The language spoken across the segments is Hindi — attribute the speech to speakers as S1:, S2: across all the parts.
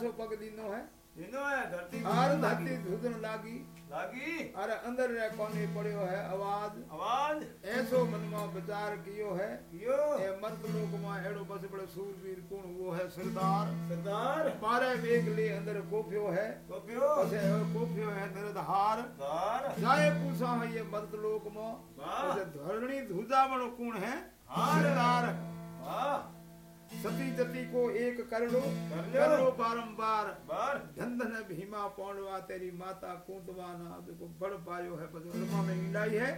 S1: पासो पग दीनो है।
S2: दिनो है धरती
S1: आर धरती धुदन लागी।
S2: लागी?
S1: अरे अंदर रे कोने पड़ियो है आवाज़।
S2: आवाज़?
S1: ऐसो मन में विचार कियो है।
S2: यो
S1: ए मर्द लोक में एड़ो बस बड़े सूरवीर कौन वो है सरदार।
S2: सरदार?
S1: मारे वेग ले अंदर कोफ्यो है।
S2: कोपियो?
S1: पसे कोफ्यो है निरधार।
S2: दार
S1: जाए पूछा है ये मर्द लोक में
S2: वाह।
S1: पसे सती जती को एक कर लो
S2: कर लो।
S1: बारंबार।
S2: बार।
S1: धन धन भीमा पौंडवा तेरी माता कुंतवा ना देखो बड़ पायो है उलमा में इंडाई है।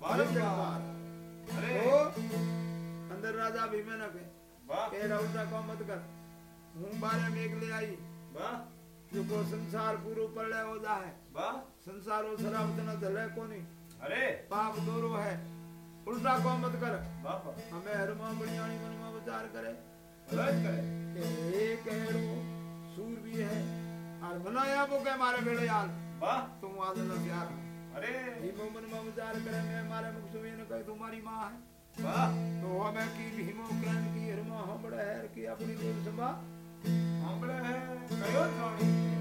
S2: बारंबार। अरे।
S1: तो अंदर राजा भीमे न के
S2: वाह।
S1: उल्टा को मत कर। हूँ बारे में एक ले आई।
S2: वाह।
S1: जो को संसार पूरो पड़े हो। जाए
S2: वाह।
S1: संसारो शराब तना धले कोनी।
S2: अरे।
S1: पाप दोरो है। उल्टा को मत कर।
S2: बाप
S1: हमें हरमा बड़ियाणी उद्धार करे।
S2: करे।
S1: एक सूर भी है और बनाया वो बेड़े यार?
S2: वाह।
S1: तुम प्यार।
S2: अरे।
S1: मम उद्धार करे मैं मुख से ने तुम्हारी माँ है।
S2: वाह।
S1: तो हमें की की हरमा है की अपनी बोल सभा। है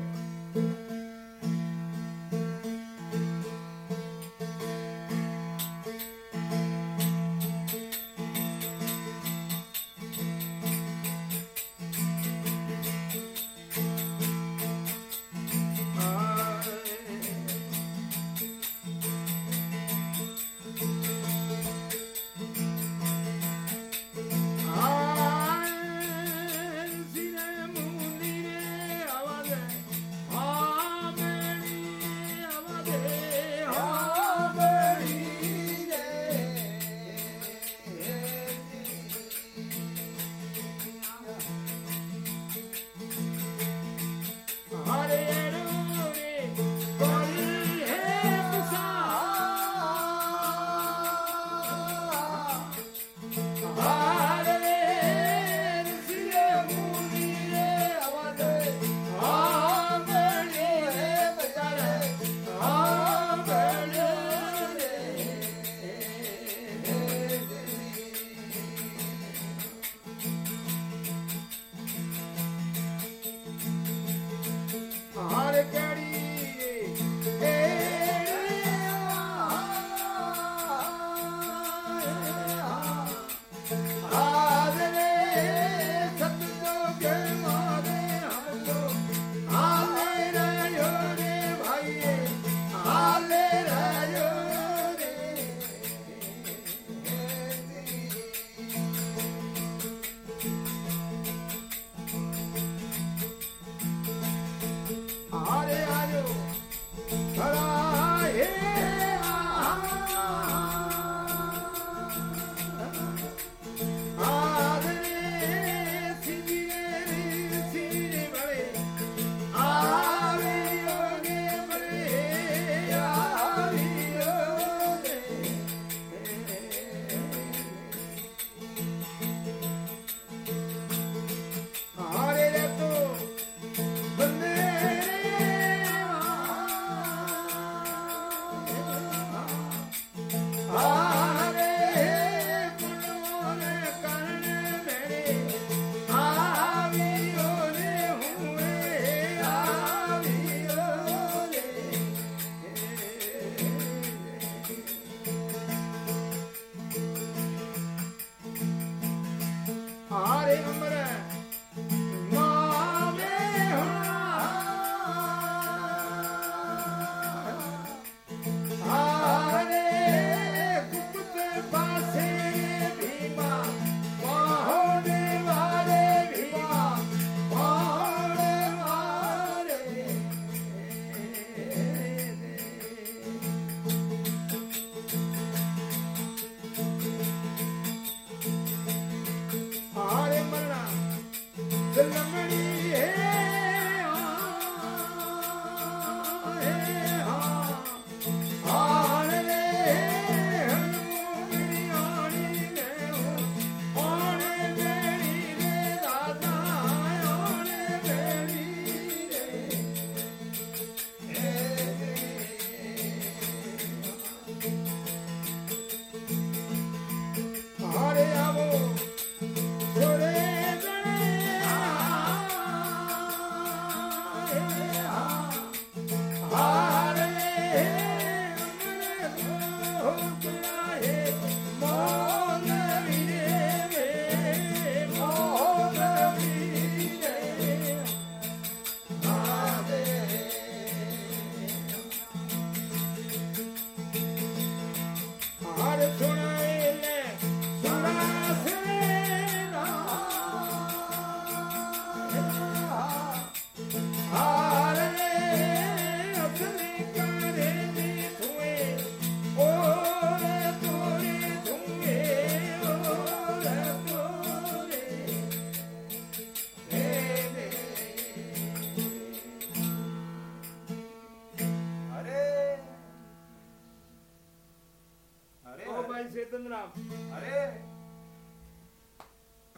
S1: हरे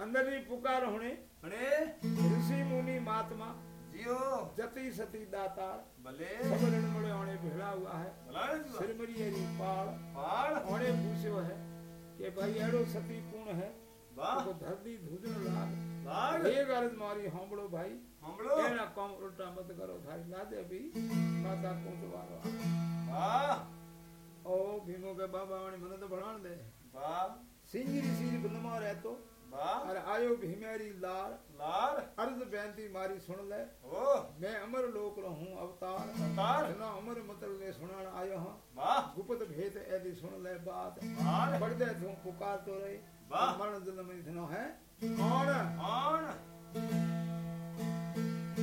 S1: अंदर ही पुकार होने।
S2: हणे
S1: ऋषि मुनि महात्मा
S2: जियो।
S1: जति सती दातार
S2: भले
S1: सबरण मड़े होने भिड़ा हुआ है। सिरमरी हरी पाड़
S2: पाड़
S1: होने पूछो है के भाई एड़ो सती कौन है? तो धरती धूजन लाग
S2: लाग
S1: ये गरज मारी हमड़ो भाई।
S2: हमड़ो
S1: एना कम उल्टा मत करो थारी लादे भी माता कोटवारो
S2: वाह।
S1: ओ भीमो के बाबा वाणी मन तो भणाण दे।
S2: वाह।
S1: सिंगरी सीर बंदमा रहतो
S2: तो
S1: और आयो भीमेरी लाल
S2: लाल
S1: अर्ज़ बेनती मारी सुन ले।
S2: ओ।
S1: मैं अमर लोक रहूँ अवतार।
S2: अवतार।
S1: ना अमर मतलब ने सुनाण आयो हाँ।
S2: वाह।
S1: गुप्त भेद ऐदी सुन ले बात। बढ़दे तू पुकार तो रही।
S2: वाह।
S1: मरण दिल में थनो है। कौन?
S2: कौन?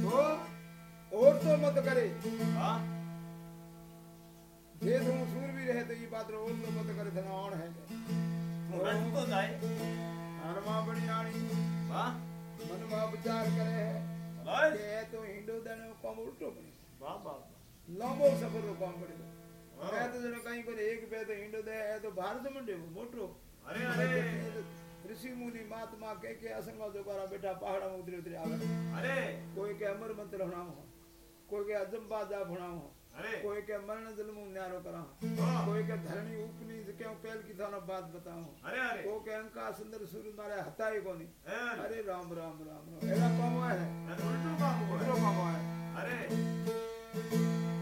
S1: तो और तो मत करे।
S2: वाह।
S1: जे तू सूर भी रहे तो ये बात रो और तो मत करे कौन है।
S2: तो जाए।
S1: हरमा बड़ी आनी
S2: वाह
S1: मन में विचार करे है
S2: भलाए
S1: કે એ તો હિન્દુ દને કોમ ઉલટો પડી
S2: वाह वाह
S1: લાંબો સફર નો કોમ પડી
S2: હા.
S1: મેં તો જણે કઈ કરે એક બે તો હિન્દુ દે એ તો ભારત મંડે મોટો
S2: अरे अरे
S1: ऋषि मुनि महात्मा के के असंग दोबारा बेटा पहाड़ा में उतरे उतरे आवे
S2: अरे
S1: कोई के अमर मंत्र हणाम हो कोई के अजंबा जाप हणाम हो
S2: अरे
S1: कोई के मरण जन्म न्यारो करा कोई के धरणी उपनी के पहल की थाना बात बताऊँ
S2: अरे अरे।
S1: को के अंका सुंदर सूर्य मारे हताई कोनी।
S2: अरे
S1: राम राम राम राम। एला कौन है?
S2: उल्टू काम है।
S1: है।
S2: अरे।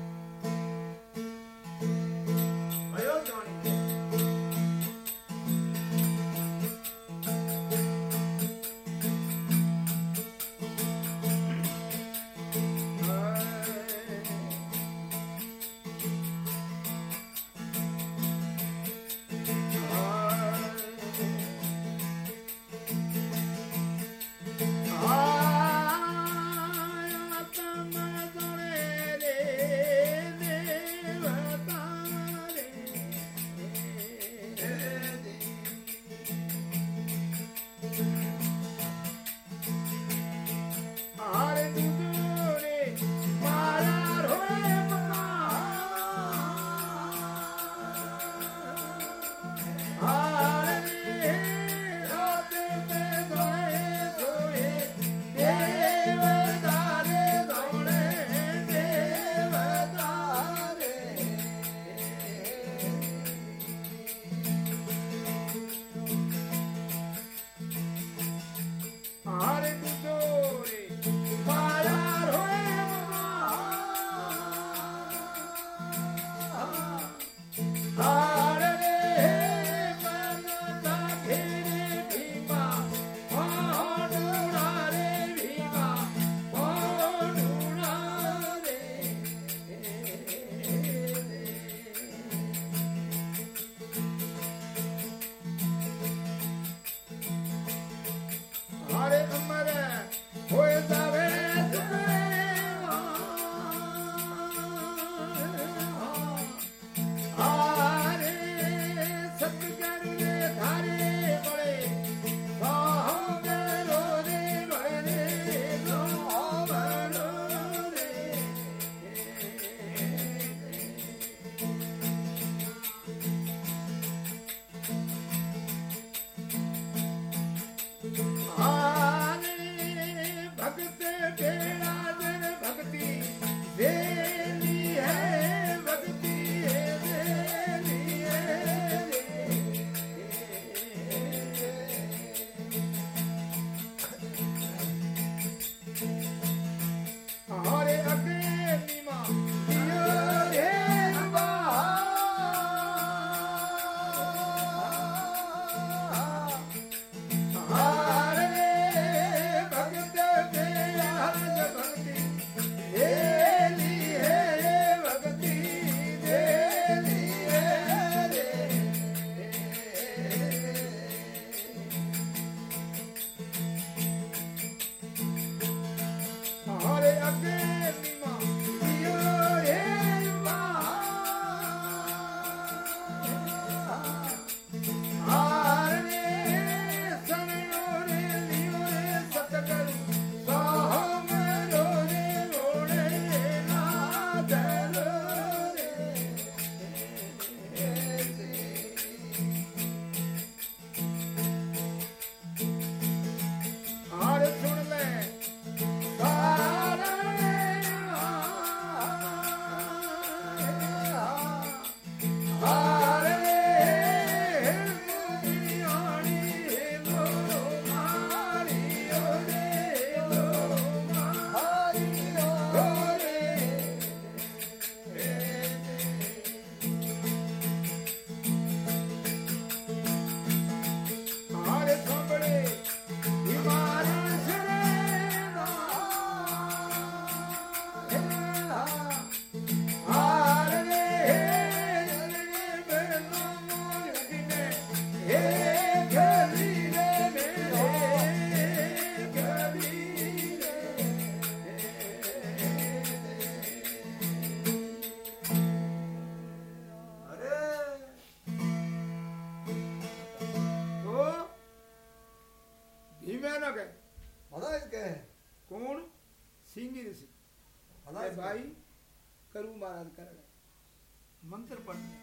S1: अंतराधिकरण है। मंत्र पढ़ने।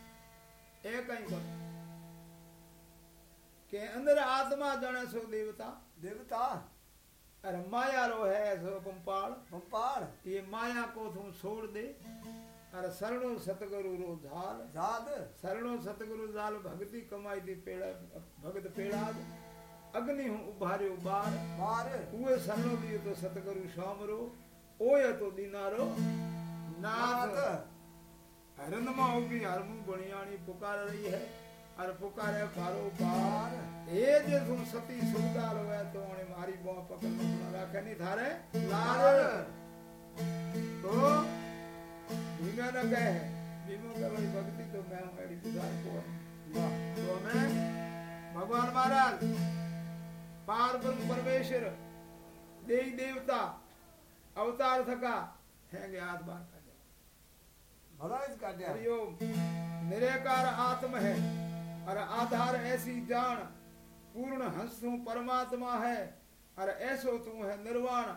S1: एक ही सब के अंदर आत्मा जाने सो देवता।
S3: देवता।
S1: अरे माया रो है सो पंपाड़
S3: पंपाड़
S1: ये माया को तुम छोड़ दे। अरे शरणो सतगुरु रो झाल।
S3: झाद
S1: शरणो सतगुरु झाल भक्ति कमाई दी पेड़ा भगत पेड़ाद अग्नि हूँ उभार्यो बार
S3: बार
S1: हुए सनो दियो तो सतगुरु शाम रो। ओय तो दीनारो नाथ। हरनमा होगी हरमू बणियाणी पुकार रही है अरे पुकारे पारो पार। ए जे तुम सती सुरदार होए तो ओने मारी बो पकड़ में न राखे नहीं थारे। लार तो भीमे न कहे भीमो के भाई भक्ति तो मैं हूँ एडी पुकार को तो मैं भगवान महाराज पार ब्रह्म परमेश्वर देवी देवता अवतार थका हैंगे हाथ बार कर
S3: भलाई का दिया
S1: हरिओम निरेकार आत्म है और आधार ऐसी जान। पूर्ण हंस तू परमात्मा है और ऐसो तू है निर्वाण।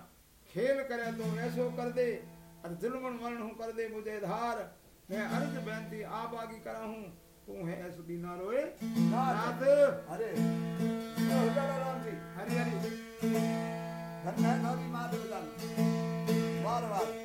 S1: खेल करे तो ऐसो कर दे और जुल्मन मरण कर दे मुझे धार। मैं अर्ज़ बेनती आप आगे करा हूँ तू है ऐसो दीना रोए नाथ।
S3: अरे। होगा राम जी
S1: हरि हरि
S3: धन है नौरी मार वार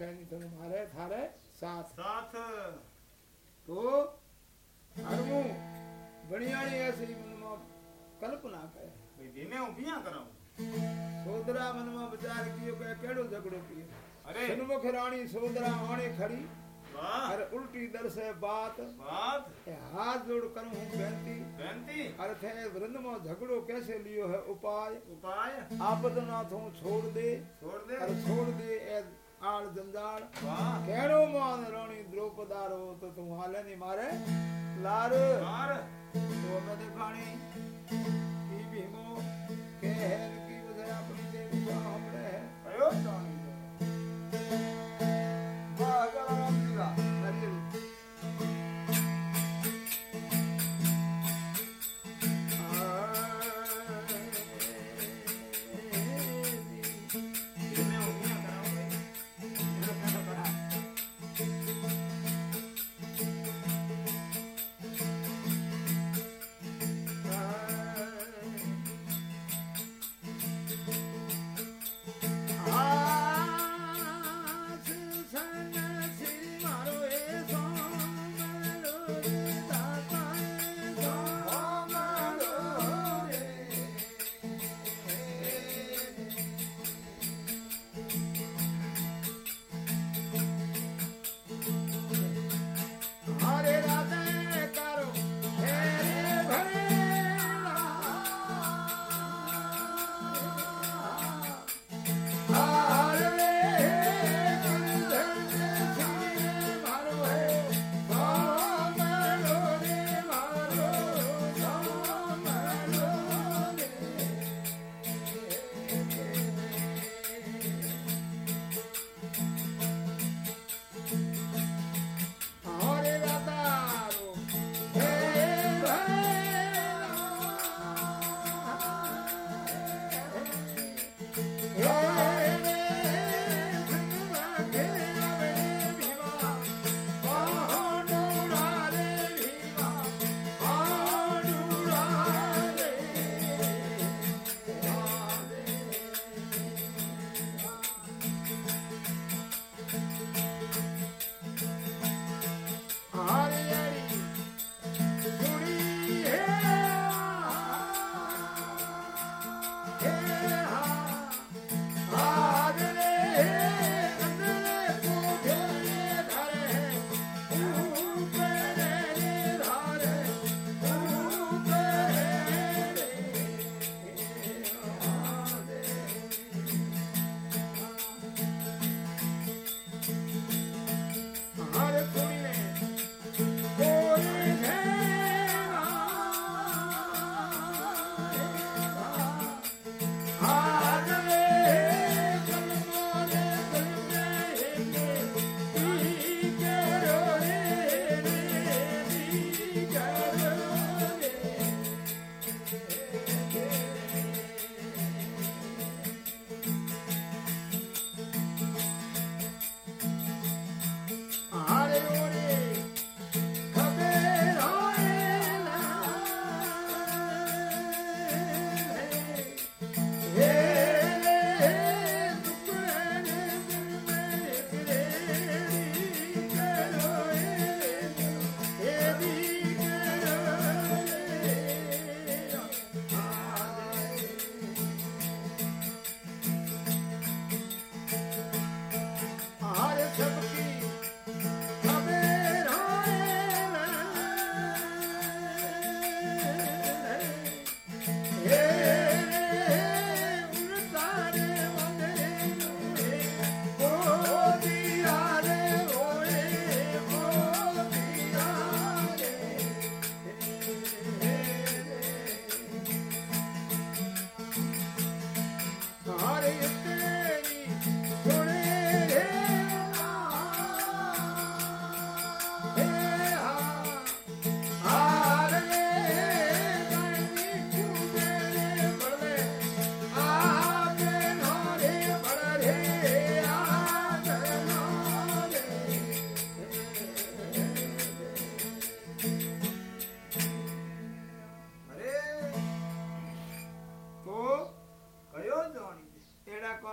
S1: लेन राखे मारे थारे साथ।
S2: साथ।
S1: तो हरमू बणियाणी ऐसी मन में कल्पना करे।
S2: भाई दिने हूँ बिया कराऊं
S1: सोदरा मन में विचार कियो के केड़ो झगड़ो कियो
S2: अरे।
S1: सन्मुख रानी सोदरा आणे खड़ी।
S2: वाह।
S1: और उल्टी दर से बात।
S2: बात।
S1: हाथ जोड़ कर हूँ बेनती।
S2: बेनती।
S1: और थे वृंद में झगड़ो कैसे लियो है उपाय?
S2: उपाय।
S1: आपद नाथों छोड़ दे।
S2: छोड़ दे।
S1: और छोड़ दे जंजाड़
S2: वाह
S1: केड़ो मान रानी द्रौपदारो तो तुम हाले नहीं मारे लार
S2: मार
S1: तो मैं दिखानी की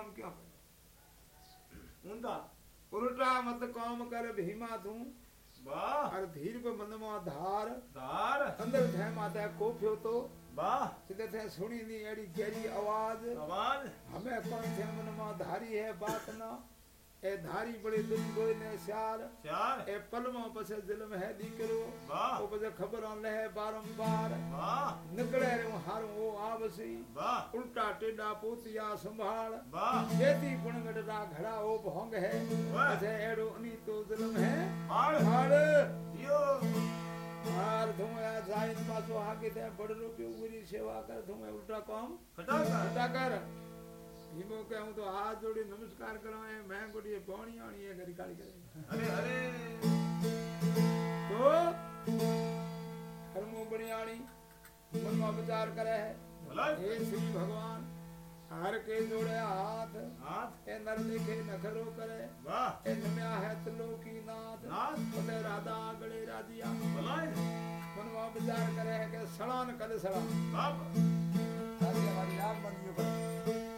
S4: क्यों कहे
S2: उनका
S4: उल्टा मत काम कर भीमा तू।
S2: वाह।
S4: और धीर पे मन धार।
S2: धार।
S4: अंदर धै माता कोफ्यो तो।
S2: वाह।
S4: सीधे थे सुनी नी एड़ी गहरी आवाज़।
S2: आवाज़।
S4: हमें कौन थे मनवा धारी है बात ना। ए धारी बड़ी दिल गोई ने श्यार
S2: चार
S4: ए पलमा पसे दिल में है दीकरो।
S2: वाह।
S4: ओ पसे खबर आ ले बारंबार।
S2: वाह।
S4: निकले रे हार वो आवसी
S2: वाह।
S4: उल्टा टेढ़ा पोतिया संभाल।
S2: वाह।
S4: जेती पुणगड़ा घड़ा ओ भोंग है। पसे एड़ो अनी तो जुल्म है।
S2: हाड़।
S4: हार
S2: यो।
S4: हार तुम जाइन पासो आगे ते बड़ रुपयो पूरी सेवा कर। तुम उल्टा काम। उल्टा कर भीमो कहूँ तो हाथ जोड़ी नमस्कार करो है मैं गोड़ी पानी आनी है घरी काली करे।
S2: अरे अरे।
S4: तो हरमो बनियाणी मन में विचार करे है।
S2: भला।
S4: हे श्री भगवान हर के जोड़े हाथ
S2: हाथ।
S4: ए नर देखे नखरो करे।
S2: वाह।
S4: ए नम्या है तलो की नाथ।
S2: नाथ।
S4: फते राधा गले राजिया
S2: भला
S4: मन में विचार करे है कि सड़ान कर सड़ा
S2: बाप
S1: हमारी आँख बंद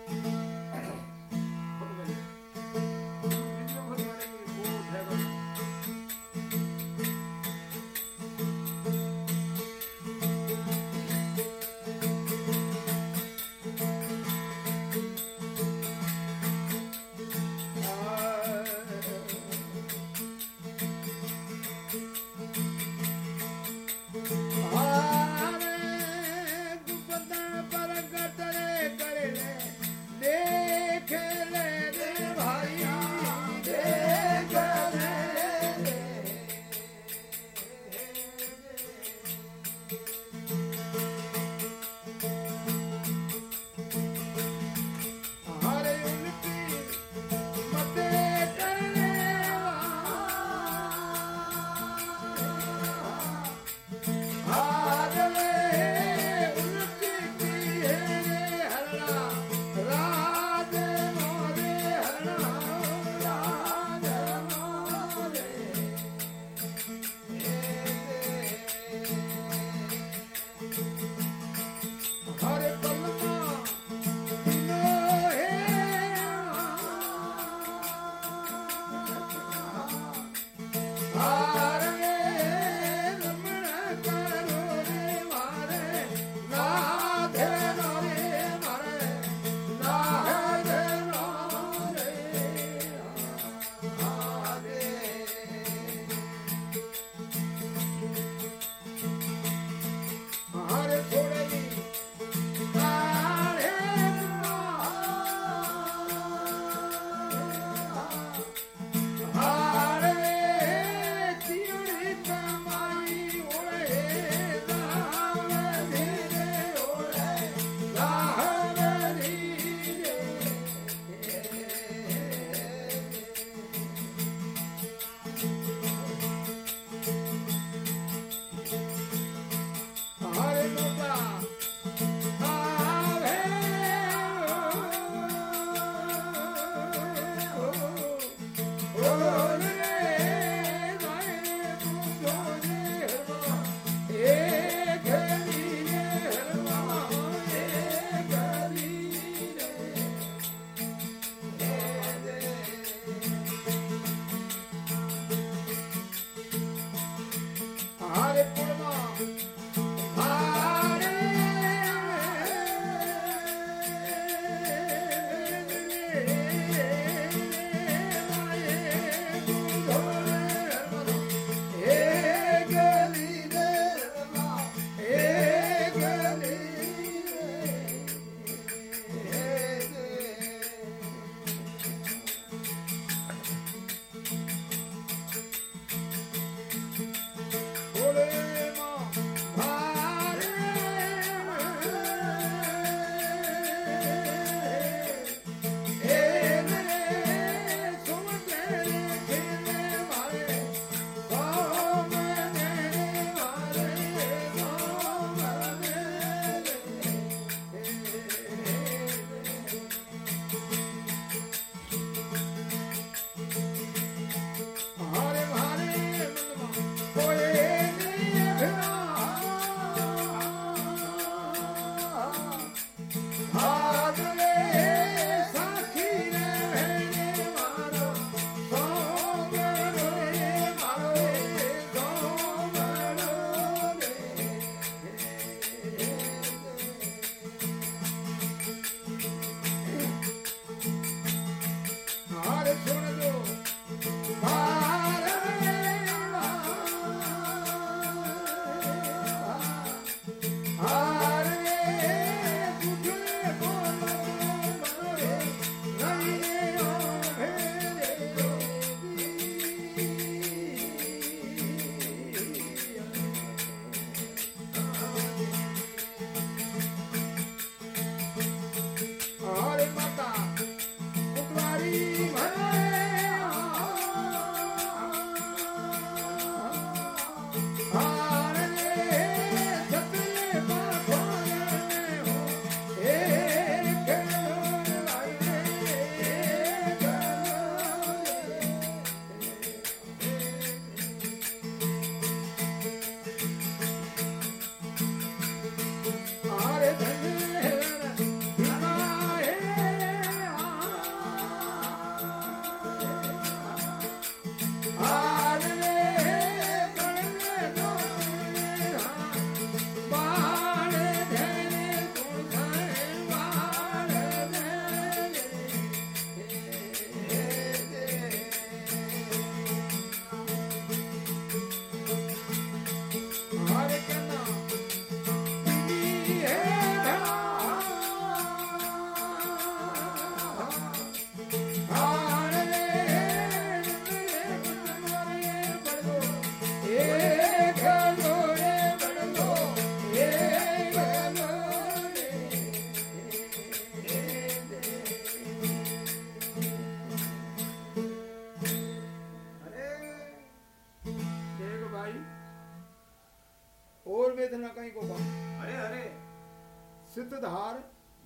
S2: अरे अरे
S5: सिद्धधार।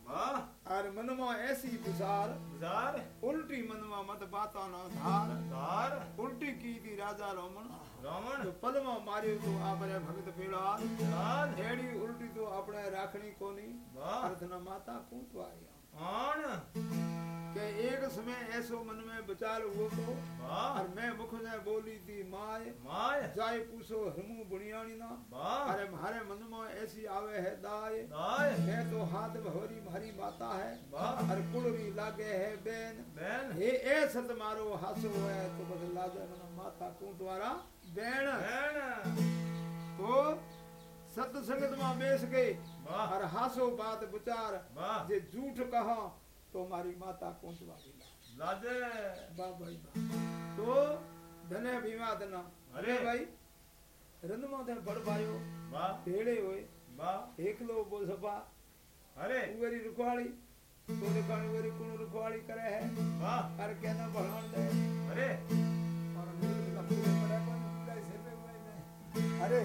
S2: वाह।
S5: और मनमा ऐसी विचार
S2: जार
S5: उल्टी मनमा मत बाता ना धार।
S2: धार।
S5: उल्टी की थी राजा रोमन
S2: रोमन
S5: तो पलमा मारियो तो आपरे भगत पीड़ा हेड़ी उल्टी तो अपने राखनी कोनी।
S2: वाह।
S5: अर्थना माता कूटवाया
S2: आन
S5: के एक समय ऐसो मन में विचार हुआ तो और मैं मुख में बोली थी माय
S2: माय
S5: जाय पूछो हरमू बुनियानी ना अरे मारे मन में ऐसी आवे है दाय
S2: दाय
S5: मैं तो हाथ भवरी मारी माता है और कुड़री लागे है बेन।
S2: बैन।
S5: हे ए सत मारो हासो है तो बस लागे मन माता कूटवारा बेन।
S2: बैन।
S5: तो सत्संगत में बेस के
S2: वाह।
S5: और हासो बात विचार जे झूठ कहा तो मारी माता दिला
S2: लाजे।
S5: वाह तो? धने भीमा धना अरे।
S2: अरे।
S5: भाई रंदमा धन बड़
S2: वाह।
S5: भेड़े होए।
S2: वाह।
S5: एकलो बोल सपा।
S2: अरे।
S5: उवेरी रुखवाड़ी तो रुखवाड़ी उवेरी कुण रुखवाड़ी करे है। कर कहना भगवान दे।
S2: अरे।
S1: अरे।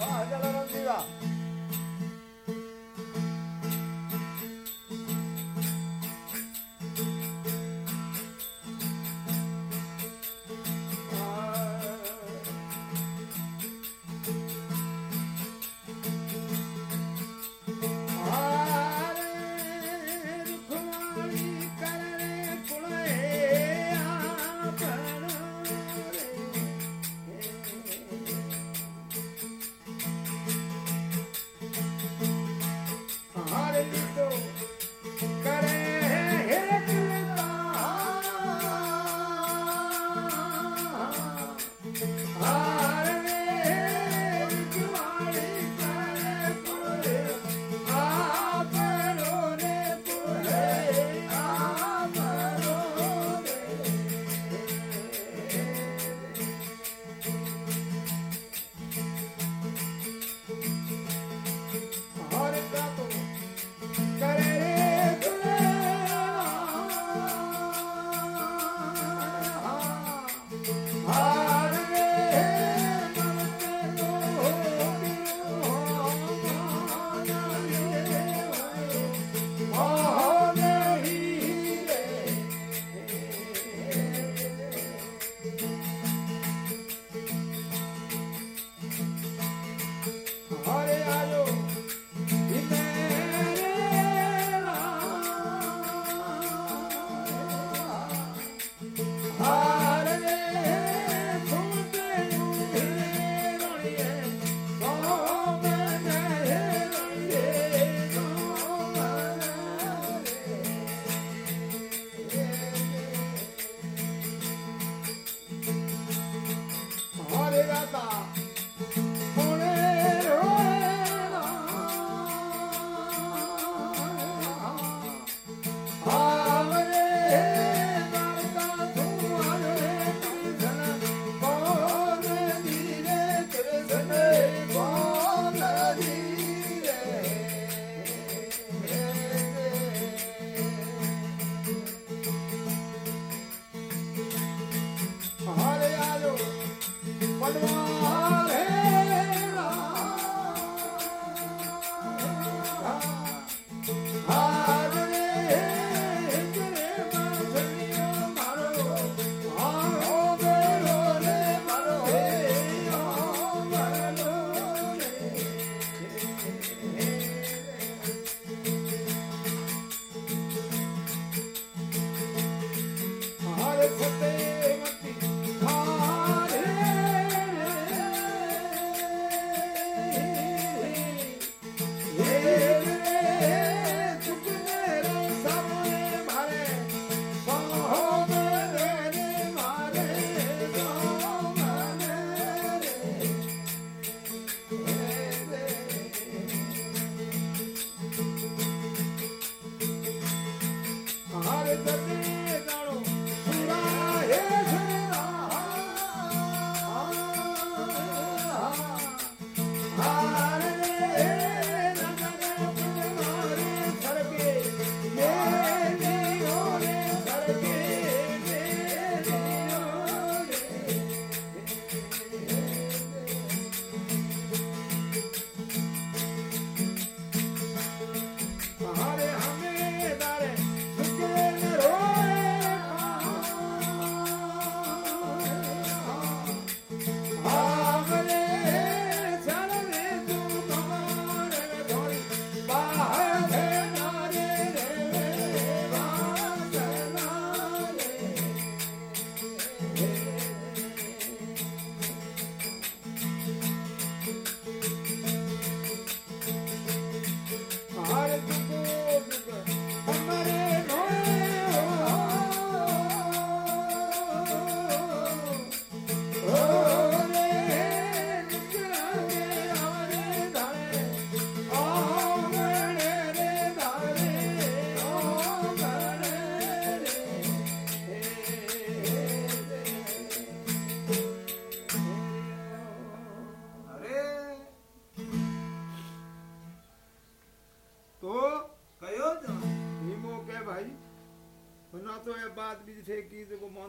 S1: वाह जलाराम जी वाह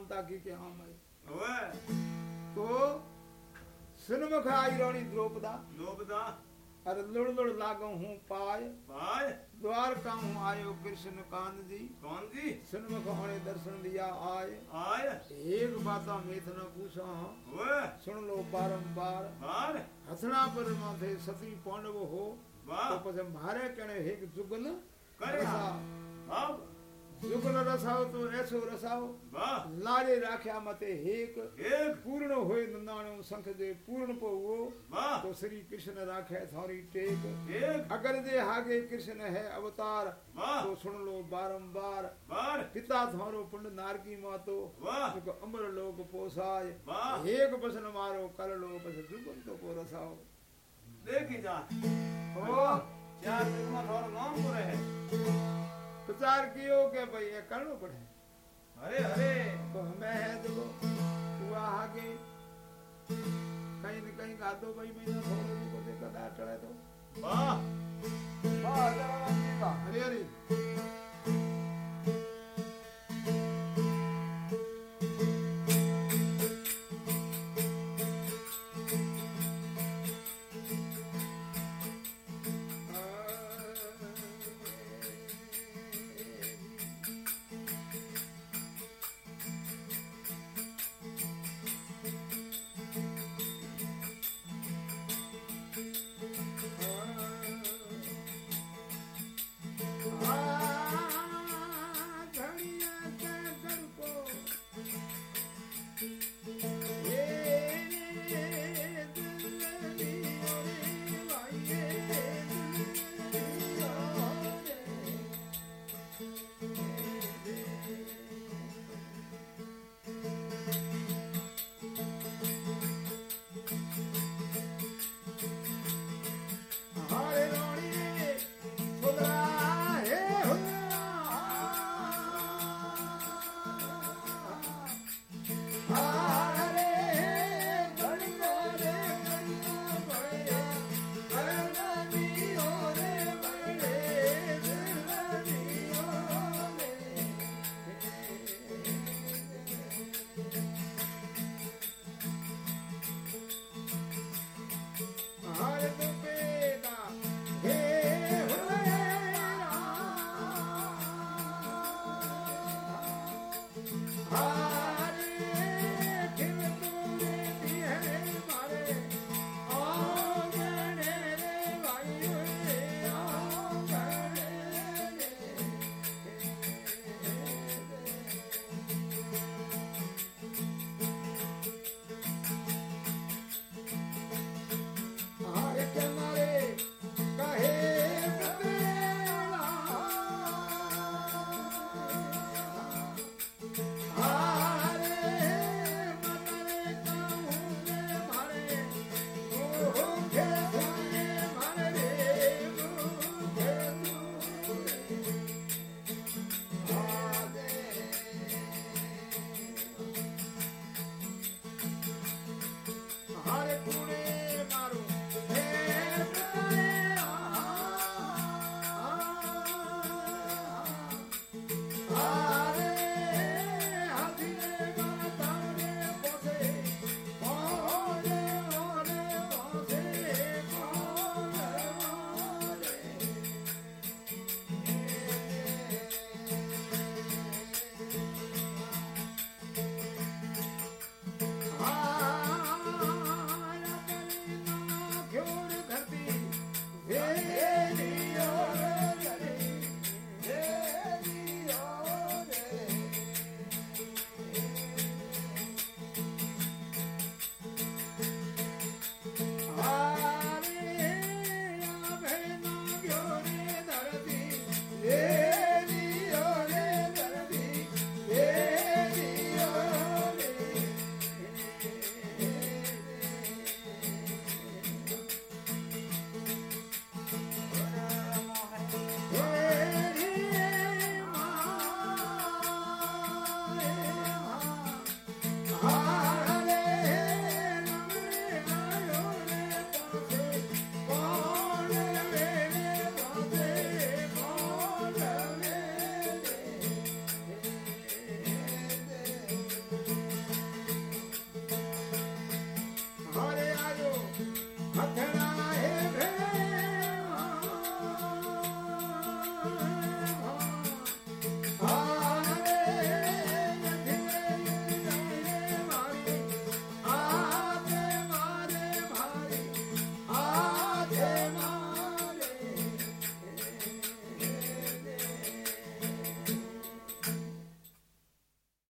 S2: मानता की कि हाँ मैं तो सुनमुख आई रानी द्रौपदा।
S1: द्रौपदा।
S2: अरे लुड़ लुड़ लागो हूँ पाय।
S1: पाय।
S2: द्वारका हूँ आयो कृष्ण कान जी
S1: कान जी
S2: सुनमुख होने दर्शन दिया आय
S1: आय
S2: एक बात मेथ न पूछा सुन लो बारम्बार
S1: बार।
S2: हसना पर माथे सती पांडव हो। तो पसम भारे कणे एक जुगल
S1: कर।
S2: રસાવ.
S1: अब
S2: જુગલ રસાવ તો એસો રસાવ
S1: वाह
S2: લારે રાખ્યા મતે એક
S1: एक
S2: પૂર્ણ હોય નંદાણો શંખ જે પૂર્ણ પવો
S1: वाह
S2: તો શ્રી કૃષ્ણ રાખે थारी टेक
S1: एक
S2: अगर जे हागे कृष्ण है अवतार
S1: वाह
S2: तो सुन लो बारंबार
S1: बार
S2: पिता थारो पुंड नारकी मातो
S1: वाह
S2: जो अमर लोक पोसाय
S1: वाह
S2: एक बसन मारो कर लो बस जुगल तो को रसाओ
S1: देखी जा
S2: ओ
S1: चार दिन में थोड़ा नाम पूरे है
S2: प्रचार कियो के भाई ये करनो पड़े।
S1: अरे अरे
S2: तो हमें है देखो हुआ आगे। कहीं न कहीं गातो भाई मैं ना थोड़ो जी को देखा दाट चढ़ा तो।
S1: वाह।